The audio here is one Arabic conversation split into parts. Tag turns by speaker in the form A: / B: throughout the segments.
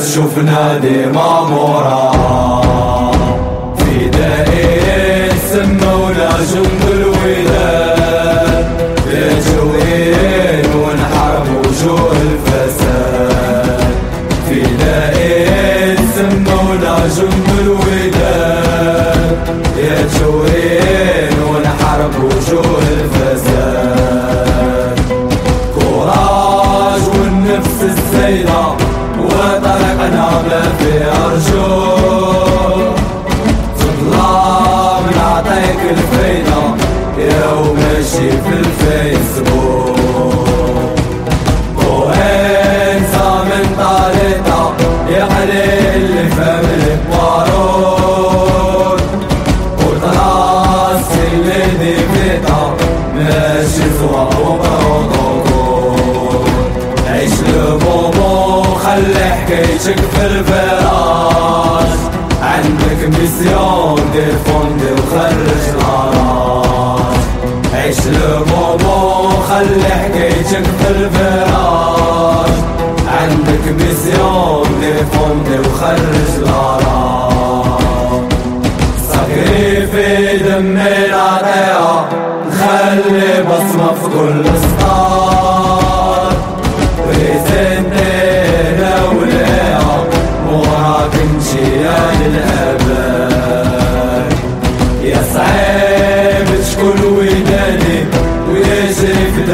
A: تشوف نادي مامورا في دائرة سمونا جنب الوداد يجوين ونحارب وجوه الفساد. في دائرة سمونا جنب الوداد يجوين ونحارب وجوه الفساد. يا وماشي في الفيسبوك. وانسى من طريقة يحلي اللي فهم البارود. وطراس اللي دي فيتا ماشي سوا وبروتوكول عيش لبوبو خلي حكايتك في الفراش. عندك ميسيون دير فوندي وخرج العراش عيش لبوبو خلي حكايتك في الفراش. عندك ميسيون دير فوندي وخرج العراش سكري في دمي العطية نخلي بصمة في كل سطار بريزنتينا وليها وراك يا للأبد.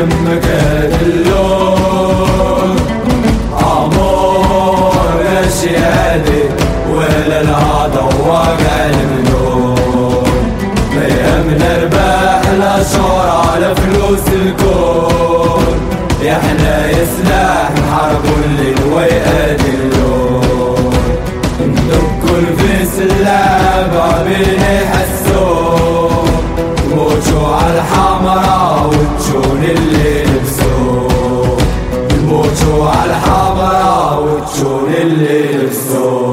A: دمك هاد اللون. أمور ماشي عادي ولا العاده واقع المنون ما يهمنا رباح لا شهرة لا فلوس الكون. الحمراء وتشون اللي بالسوق